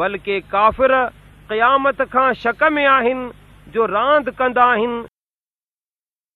بلڪه ڪافر قيامت کان شڪ ۾ آهن جو راند ڪندا آهن